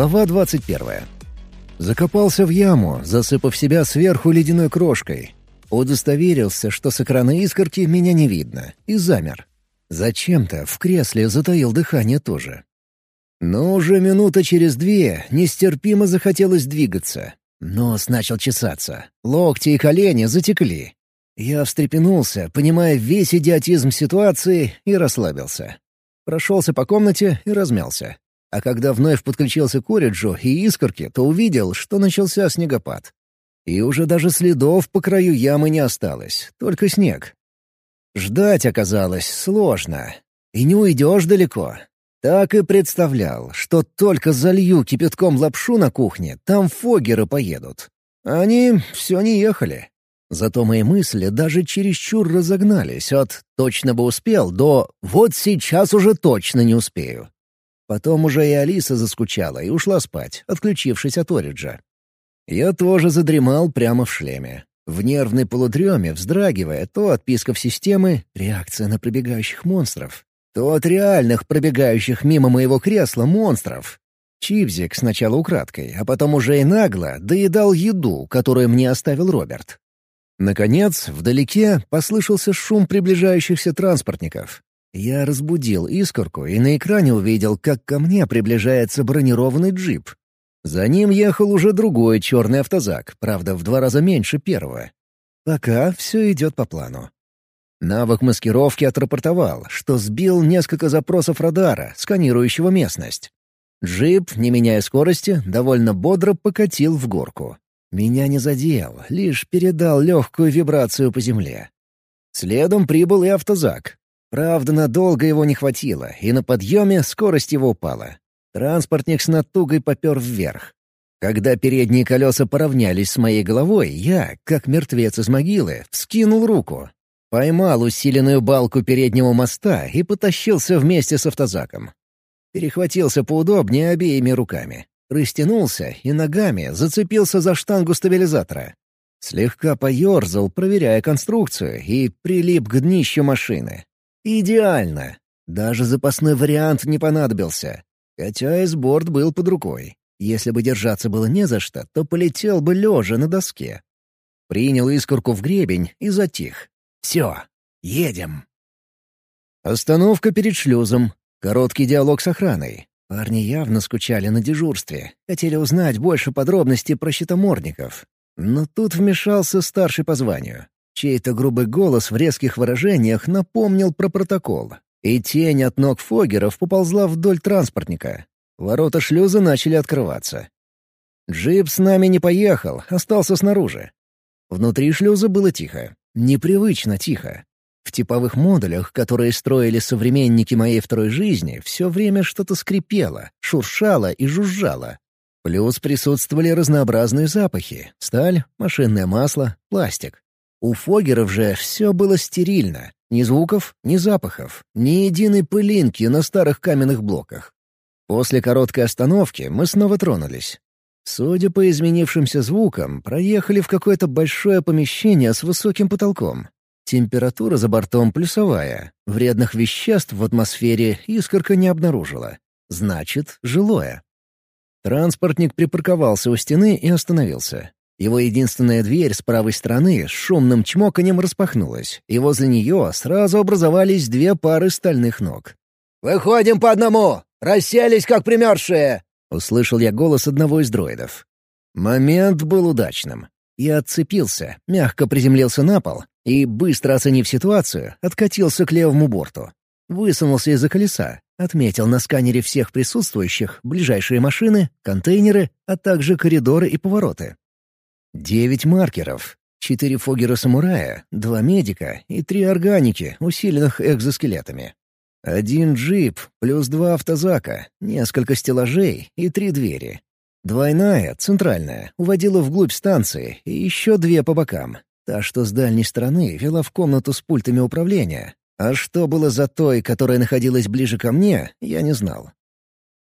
Глава 21. Закопался в яму, засыпав себя сверху ледяной крошкой. Удостоверился, что с экрана искорки меня не видно, и замер. Зачем-то в кресле затаил дыхание тоже. Но уже минута через две нестерпимо захотелось двигаться. Нос начал чесаться, локти и колени затекли. Я встрепенулся, понимая весь идиотизм ситуации, и расслабился. Прошелся по комнате и размялся. А когда вновь подключился к Ориджу и искорке, то увидел, что начался снегопад. И уже даже следов по краю ямы не осталось, только снег. Ждать оказалось сложно. И не уйдешь далеко. Так и представлял, что только залью кипятком лапшу на кухне, там фогеры поедут. Они все не ехали. Зато мои мысли даже чересчур разогнались от «точно бы успел» до «вот сейчас уже точно не успею». Потом уже и Алиса заскучала и ушла спать, отключившись от Ориджа. Я тоже задремал прямо в шлеме. В нервной полудреме, вздрагивая то от писков системы, реакция на пробегающих монстров, то от реальных пробегающих мимо моего кресла монстров. Чипзик сначала украдкой, а потом уже и нагло доедал еду, которую мне оставил Роберт. Наконец, вдалеке послышался шум приближающихся транспортников. Я разбудил искорку и на экране увидел, как ко мне приближается бронированный джип. За ним ехал уже другой черный автозак, правда, в два раза меньше первого. Пока все идет по плану. Навык маскировки отрапортовал, что сбил несколько запросов радара, сканирующего местность. Джип, не меняя скорости, довольно бодро покатил в горку. Меня не задел, лишь передал легкую вибрацию по земле. Следом прибыл и автозак, Правда, надолго его не хватило, и на подъеме скорость его упала. Транспортник с натугой попер вверх. Когда передние колеса поравнялись с моей головой, я, как мертвец из могилы, вскинул руку. Поймал усиленную балку переднего моста и потащился вместе с автозаком. Перехватился поудобнее обеими руками. Растянулся и ногами зацепился за штангу стабилизатора. Слегка поерзал, проверяя конструкцию, и прилип к днищу машины. Идеально. Даже запасной вариант не понадобился. Хотя и сборд был под рукой. Если бы держаться было не за что, то полетел бы лежа на доске. Принял искорку в гребень и затих. «Все, едем». Остановка перед шлюзом. Короткий диалог с охраной. Парни явно скучали на дежурстве. Хотели узнать больше подробностей про щитоморников. Но тут вмешался старший по званию. Чей-то грубый голос в резких выражениях напомнил про протокол. И тень от ног Фогеров поползла вдоль транспортника. Ворота шлюза начали открываться. Джип с нами не поехал, остался снаружи. Внутри шлюза было тихо. Непривычно тихо. В типовых модулях, которые строили современники моей второй жизни, все время что-то скрипело, шуршало и жужжало. Плюс присутствовали разнообразные запахи — сталь, машинное масло, пластик. У Фогеров же все было стерильно. Ни звуков, ни запахов, ни единой пылинки на старых каменных блоках. После короткой остановки мы снова тронулись. Судя по изменившимся звукам, проехали в какое-то большое помещение с высоким потолком. Температура за бортом плюсовая. Вредных веществ в атмосфере искорка не обнаружила. Значит, жилое. Транспортник припарковался у стены и остановился. Его единственная дверь с правой стороны с шумным чмоканием распахнулась, и возле нее сразу образовались две пары стальных ног. «Выходим по одному! Расселись, как примерзшие!» — услышал я голос одного из дроидов. Момент был удачным. Я отцепился, мягко приземлился на пол и, быстро оценив ситуацию, откатился к левому борту. Высунулся из-за колеса, отметил на сканере всех присутствующих ближайшие машины, контейнеры, а также коридоры и повороты. Девять маркеров, четыре фогера-самурая, два медика и три органики, усиленных экзоскелетами. Один джип плюс два автозака, несколько стеллажей и три двери. Двойная, центральная, уводила вглубь станции, и еще две по бокам. Та, что с дальней стороны, вела в комнату с пультами управления. А что было за той, которая находилась ближе ко мне, я не знал.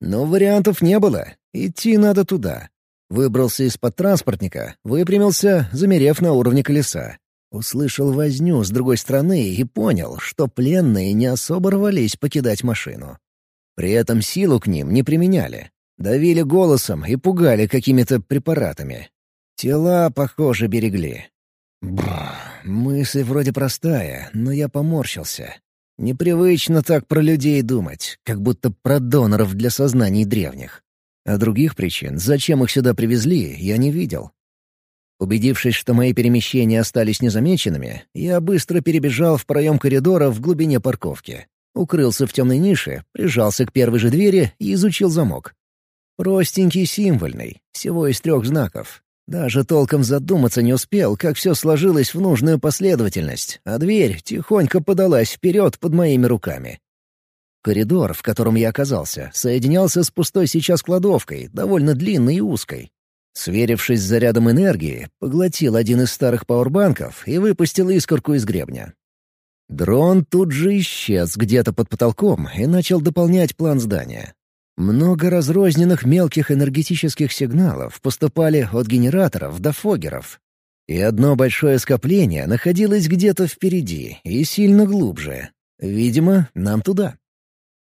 Но вариантов не было. Идти надо туда. Выбрался из-под транспортника, выпрямился, замерев на уровне колеса. Услышал возню с другой стороны и понял, что пленные не особо рвались покидать машину. При этом силу к ним не применяли. Давили голосом и пугали какими-то препаратами. Тела, похоже, берегли. Бррр, мысль вроде простая, но я поморщился. Непривычно так про людей думать, как будто про доноров для сознаний древних. А других причин, зачем их сюда привезли, я не видел. Убедившись, что мои перемещения остались незамеченными, я быстро перебежал в проем коридора в глубине парковки. Укрылся в темной нише, прижался к первой же двери и изучил замок. Простенький символьный, всего из трех знаков. Даже толком задуматься не успел, как все сложилось в нужную последовательность, а дверь тихонько подалась вперед под моими руками. Коридор, в котором я оказался, соединялся с пустой сейчас кладовкой, довольно длинной и узкой. Сверившись с зарядом энергии, поглотил один из старых пауэрбанков и выпустил искорку из гребня. Дрон тут же исчез где-то под потолком и начал дополнять план здания. Много разрозненных мелких энергетических сигналов поступали от генераторов до фогеров. И одно большое скопление находилось где-то впереди и сильно глубже. Видимо, нам туда.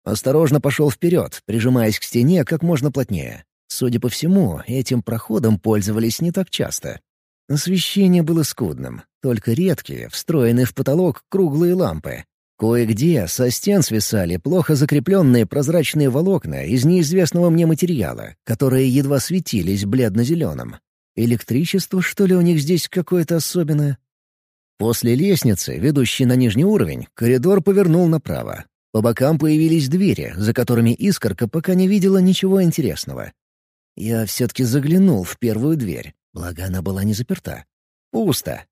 Осторожно пошел вперед, прижимаясь к стене как можно плотнее. Судя по всему, этим проходом пользовались не так часто. Освещение было скудным, только редкие, встроенные в потолок круглые лампы. Кое-где со стен свисали плохо закрепленные прозрачные волокна из неизвестного мне материала, которые едва светились бледно-зеленым. Электричество, что ли, у них здесь какое-то особенное? После лестницы, ведущей на нижний уровень, коридор повернул направо. По бокам появились двери, за которыми искорка пока не видела ничего интересного. Я все-таки заглянул в первую дверь, благо она была не заперта. Пусто.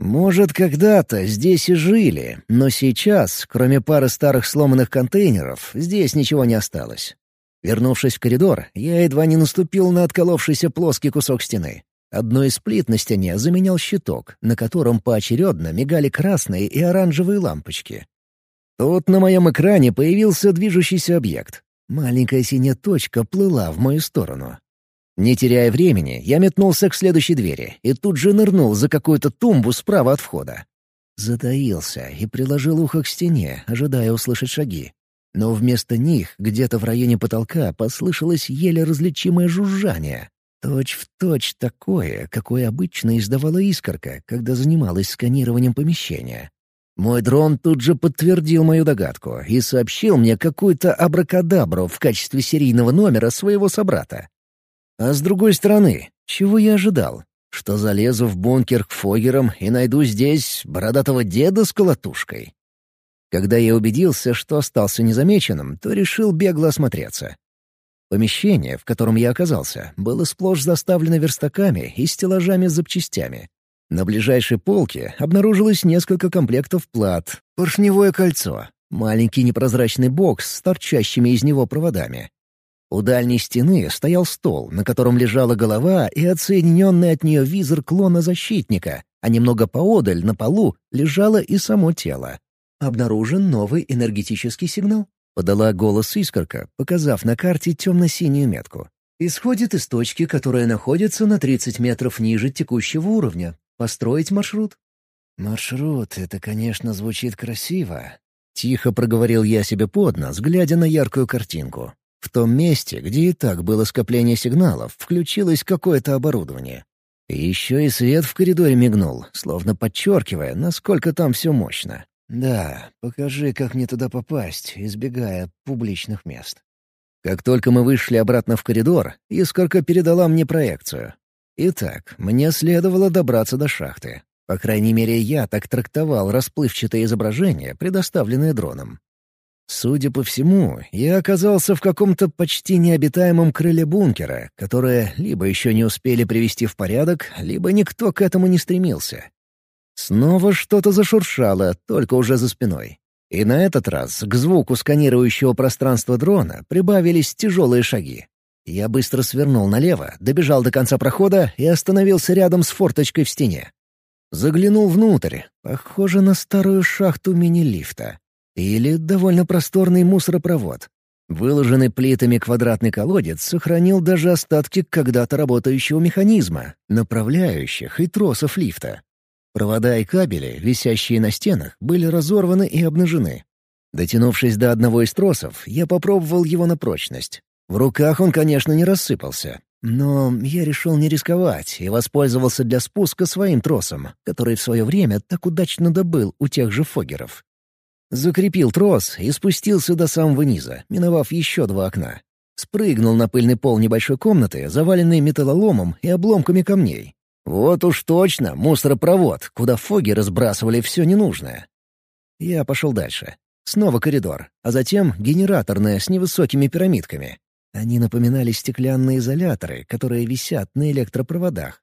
Может, когда-то здесь и жили, но сейчас, кроме пары старых сломанных контейнеров, здесь ничего не осталось. Вернувшись в коридор, я едва не наступил на отколовшийся плоский кусок стены. Одной из плит на стене заменял щиток, на котором поочередно мигали красные и оранжевые лампочки. Тут на моем экране появился движущийся объект. Маленькая синяя точка плыла в мою сторону. Не теряя времени, я метнулся к следующей двери и тут же нырнул за какую-то тумбу справа от входа. Затаился и приложил ухо к стене, ожидая услышать шаги. Но вместо них где-то в районе потолка послышалось еле различимое жужжание. Точь в точь такое, какое обычно издавала искорка, когда занималась сканированием помещения. Мой дрон тут же подтвердил мою догадку и сообщил мне какую-то абракадабру в качестве серийного номера своего собрата. А с другой стороны, чего я ожидал? Что залезу в бункер к Фогерам и найду здесь бородатого деда с колотушкой? Когда я убедился, что остался незамеченным, то решил бегло осмотреться. Помещение, в котором я оказался, было сплошь заставлено верстаками и стеллажами с запчастями. На ближайшей полке обнаружилось несколько комплектов плат, поршневое кольцо, маленький непрозрачный бокс с торчащими из него проводами, у дальней стены стоял стол, на котором лежала голова и отсоединенный от нее визор клона защитника, а немного поодаль, на полу, лежало и само тело. «Обнаружен новый энергетический сигнал», — подала голос искорка, показав на карте темно-синюю метку. «Исходит из точки, которая находится на 30 метров ниже текущего уровня. Построить маршрут». «Маршрут — это, конечно, звучит красиво», — тихо проговорил я себе под нос, глядя на яркую картинку. В том месте, где и так было скопление сигналов, включилось какое-то оборудование. И еще и свет в коридоре мигнул, словно подчеркивая, насколько там все мощно. «Да, покажи, как мне туда попасть, избегая публичных мест». Как только мы вышли обратно в коридор, Искорка передала мне проекцию. Итак, мне следовало добраться до шахты. По крайней мере, я так трактовал расплывчатое изображение, предоставленное дроном. Судя по всему, я оказался в каком-то почти необитаемом крыле бункера, которое либо еще не успели привести в порядок, либо никто к этому не стремился. Снова что-то зашуршало, только уже за спиной. И на этот раз к звуку сканирующего пространства дрона прибавились тяжелые шаги. Я быстро свернул налево, добежал до конца прохода и остановился рядом с форточкой в стене. Заглянул внутрь, похоже на старую шахту мини-лифта. Или довольно просторный мусоропровод. Выложенный плитами квадратный колодец сохранил даже остатки когда-то работающего механизма, направляющих и тросов лифта. Провода и кабели, висящие на стенах, были разорваны и обнажены. Дотянувшись до одного из тросов, я попробовал его на прочность. В руках он, конечно, не рассыпался, но я решил не рисковать и воспользовался для спуска своим тросом, который в свое время так удачно добыл у тех же фогеров. Закрепил трос и спустился до самого низа, миновав еще два окна. Спрыгнул на пыльный пол небольшой комнаты, заваленной металлоломом и обломками камней. Вот уж точно мусоропровод, куда фоги разбрасывали все ненужное. Я пошел дальше. Снова коридор, а затем генераторная с невысокими пирамидками. Они напоминали стеклянные изоляторы, которые висят на электропроводах.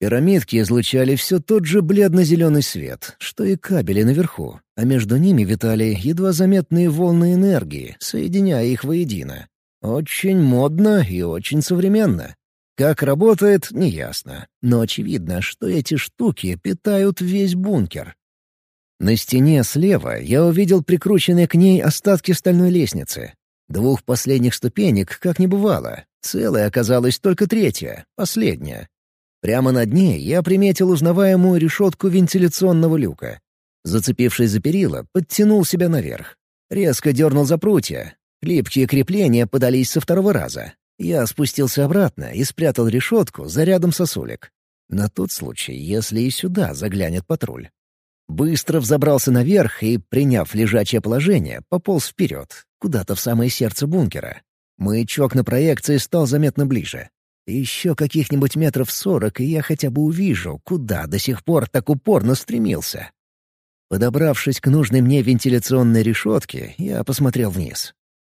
Пирамидки излучали все тот же бледно-зеленый свет, что и кабели наверху, а между ними витали едва заметные волны энергии, соединяя их воедино. Очень модно и очень современно. Как работает, неясно, но очевидно, что эти штуки питают весь бункер. На стене слева я увидел прикрученные к ней остатки стальной лестницы. Двух последних ступенек как не бывало, целая оказалась только третья, последняя. Прямо над ней я приметил узнаваемую решетку вентиляционного люка. Зацепившись за перила, подтянул себя наверх. Резко дернул за прутья. Липкие крепления подались со второго раза. Я спустился обратно и спрятал решетку за рядом сосулек. На тот случай, если и сюда заглянет патруль. Быстро взобрался наверх и, приняв лежачее положение, пополз вперед, куда-то в самое сердце бункера. Маячок на проекции стал заметно ближе. Еще каких-нибудь метров сорок, и я хотя бы увижу, куда до сих пор так упорно стремился. Подобравшись к нужной мне вентиляционной решетке, я посмотрел вниз.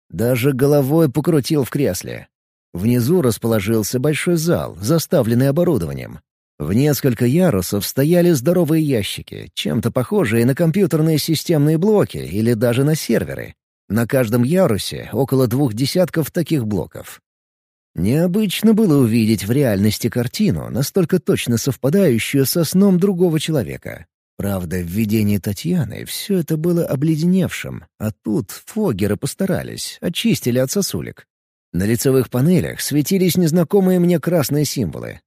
Даже головой покрутил в кресле. Внизу расположился большой зал, заставленный оборудованием. В несколько ярусов стояли здоровые ящики, чем-то похожие на компьютерные системные блоки или даже на серверы. На каждом ярусе около двух десятков таких блоков. Необычно было увидеть в реальности картину, настолько точно совпадающую со сном другого человека. Правда, в видении Татьяны все это было обледеневшим, а тут фогеры постарались, очистили от сосулек. На лицевых панелях светились незнакомые мне красные символы.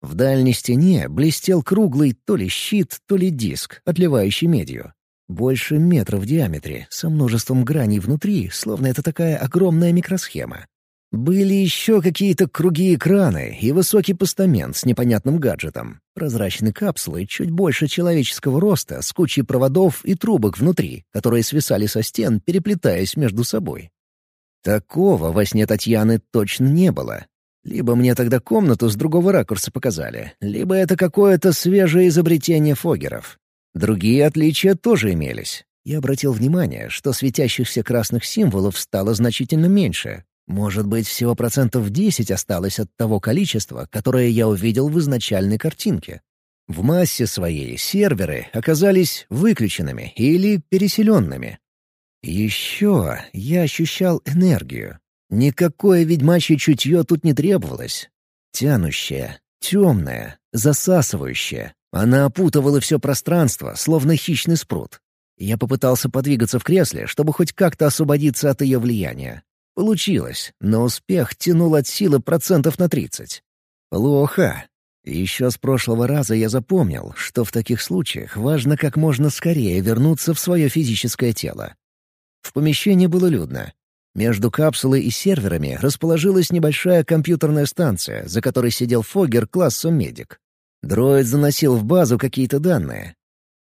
В дальней стене блестел круглый то ли щит, то ли диск, отливающий медью. Больше метра в диаметре, со множеством граней внутри, словно это такая огромная микросхема. Были еще какие-то круги экраны и высокий постамент с непонятным гаджетом. Прозрачные капсулы чуть больше человеческого роста с кучей проводов и трубок внутри, которые свисали со стен, переплетаясь между собой. Такого во сне Татьяны точно не было. Либо мне тогда комнату с другого ракурса показали, либо это какое-то свежее изобретение Фогеров. Другие отличия тоже имелись. Я обратил внимание, что светящихся красных символов стало значительно меньше, может быть, всего процентов 10 осталось от того количества, которое я увидел в изначальной картинке. В массе своей серверы оказались выключенными или переселенными. Еще я ощущал энергию. Никакое ведьмачье чутье тут не требовалось. Тянущее, темное, засасывающее. Она опутывала все пространство, словно хищный спрут. Я попытался подвигаться в кресле, чтобы хоть как-то освободиться от ее влияния. Получилось, но успех тянул от силы процентов на 30. Плохо. Еще с прошлого раза я запомнил, что в таких случаях важно как можно скорее вернуться в свое физическое тело. В помещении было людно. Между капсулой и серверами расположилась небольшая компьютерная станция, за которой сидел Фогер классом медик. Дроид заносил в базу какие-то данные.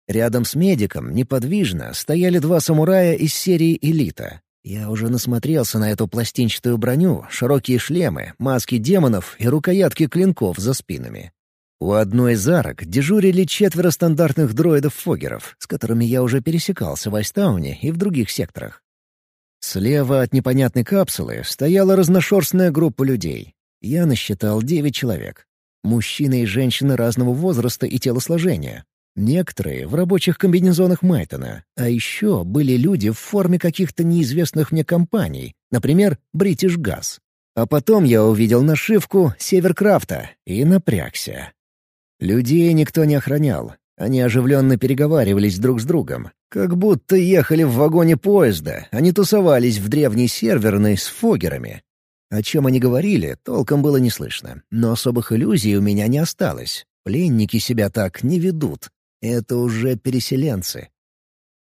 Рядом с медиком, неподвижно, стояли два самурая из серии «Элита», я уже насмотрелся на эту пластинчатую броню, широкие шлемы, маски демонов и рукоятки клинков за спинами. У одной из арок дежурили четверо стандартных дроидов-фогеров, с которыми я уже пересекался в Айстауне и в других секторах. Слева от непонятной капсулы стояла разношерстная группа людей. Я насчитал девять человек. Мужчины и женщины разного возраста и телосложения. Некоторые в рабочих комбинезонах Майтона, а еще были люди в форме каких-то неизвестных мне компаний, например, British Gas. А потом я увидел нашивку «Северкрафта» и напрягся. Людей никто не охранял. Они оживленно переговаривались друг с другом, как будто ехали в вагоне поезда, они тусовались в древней серверной с фогерами. О чем они говорили, толком было не слышно, но особых иллюзий у меня не осталось. Пленники себя так не ведут. Это уже переселенцы.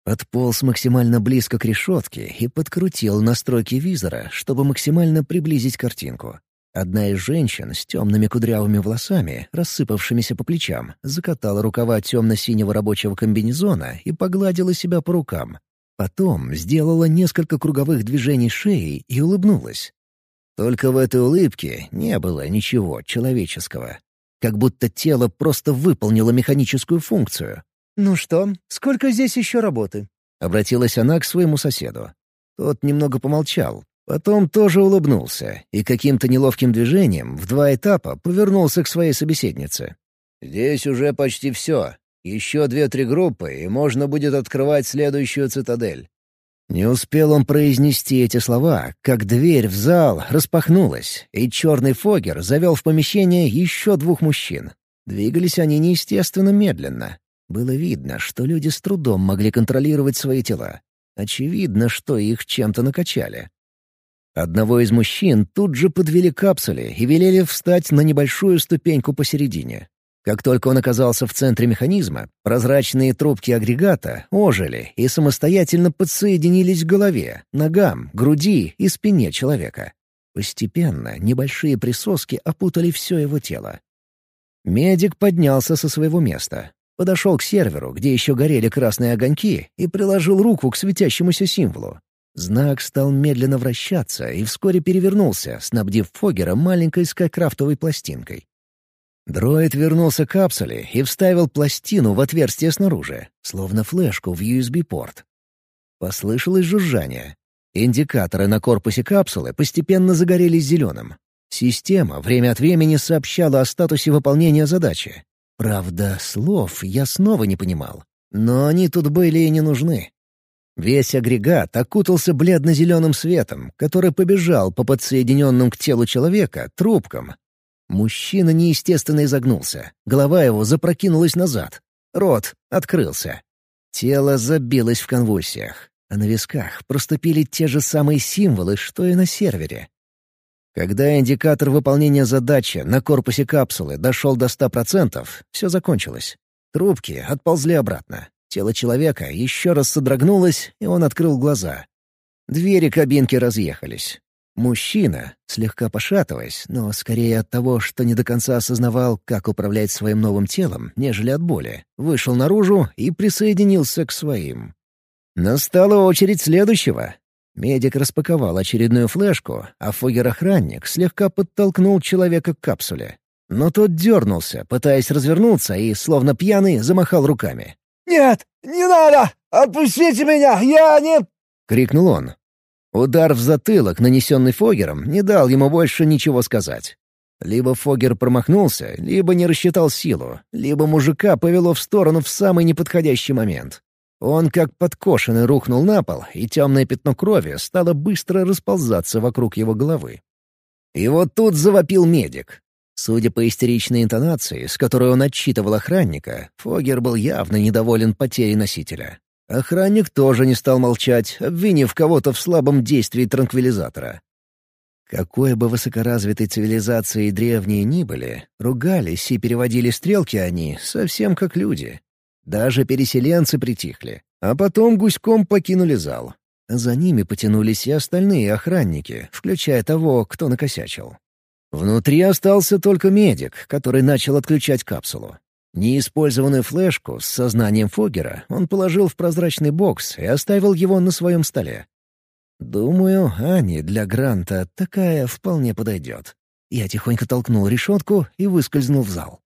Подполз максимально близко к решетке и подкрутил настройки визора, чтобы максимально приблизить картинку. Одна из женщин с темными кудрявыми волосами, рассыпавшимися по плечам, закатала рукава темно-синего рабочего комбинезона и погладила себя по рукам. Потом сделала несколько круговых движений шеей и улыбнулась. Только в этой улыбке не было ничего человеческого. Как будто тело просто выполнило механическую функцию. «Ну что, сколько здесь еще работы?» — обратилась она к своему соседу. Тот немного помолчал, потом тоже улыбнулся и каким-то неловким движением в два этапа повернулся к своей собеседнице. «Здесь уже почти все. Еще две-три группы, и можно будет открывать следующую цитадель». Не успел он произнести эти слова, как дверь в зал распахнулась, и черный фогер завел в помещение еще двух мужчин. Двигались они неестественно медленно, было видно, что люди с трудом могли контролировать свои тела. Очевидно, что их чем-то накачали. Одного из мужчин тут же подвели капсуле и велели встать на небольшую ступеньку посередине. Как только он оказался в центре механизма, прозрачные трубки агрегата ожили и самостоятельно подсоединились к голове, ногам, груди и спине человека. Постепенно небольшие присоски опутали все его тело. Медик поднялся со своего места, Подошел к серверу, где еще горели красные огоньки, и приложил руку к светящемуся символу. Знак стал медленно вращаться и вскоре перевернулся, снабдив Фогера маленькой скайкрафтовой пластинкой. Дроид вернулся к капсуле и вставил пластину в отверстие снаружи, словно флешку в USB-порт. Послышалось жужжание. Индикаторы на корпусе капсулы постепенно загорелись зеленым. Система время от времени сообщала о статусе выполнения задачи, Правда, слов я снова не понимал. Но они тут были и не нужны. Весь агрегат окутался бледно-зеленым светом, который побежал по подсоединенным к телу человека трубкам. Мужчина неестественно изогнулся. Голова его запрокинулась назад. Рот открылся. Тело забилось в конвульсиях, а на висках проступили те же самые символы, что и на сервере. Когда индикатор выполнения задачи на корпусе капсулы дошел до 100%, все закончилось. Трубки отползли обратно. Тело человека еще раз содрогнулось, и он открыл глаза. Двери кабинки разъехались. Мужчина, слегка пошатываясь, но скорее от того, что не до конца осознавал, как управлять своим новым телом, нежели от боли, вышел наружу и присоединился к своим. Настала очередь следующего, Медик распаковал очередную флешку, а фогер-охранник слегка подтолкнул человека к капсуле. Но тот дернулся, пытаясь развернуться, и, словно пьяный, замахал руками. «Нет, не надо! Отпустите меня! Я не...» — крикнул он. Удар в затылок, нанесенный Фогером, не дал ему больше ничего сказать. Либо Фогер промахнулся, либо не рассчитал силу, либо мужика повело в сторону в самый неподходящий момент. Он как подкошенный рухнул на пол, и темное пятно крови стало быстро расползаться вокруг его головы. И вот тут завопил медик. Судя по истеричной интонации, с которой он отчитывал охранника, Фогер был явно недоволен потерей носителя. Охранник тоже не стал молчать, обвинив кого-то в слабом действии транквилизатора. Какой бы высокоразвитой цивилизацией древние ни были, ругались и переводили стрелки они совсем как люди. Даже переселенцы притихли, а потом гуськом покинули зал. За ними потянулись и остальные охранники, включая того, кто накосячил. Внутри остался только медик, который начал отключать капсулу. Неиспользованную флешку с сознанием Фогера он положил в прозрачный бокс и оставил его на своем столе. Думаю, Ани для Гранта такая вполне подойдет. Я тихонько толкнул решетку и выскользнул в зал.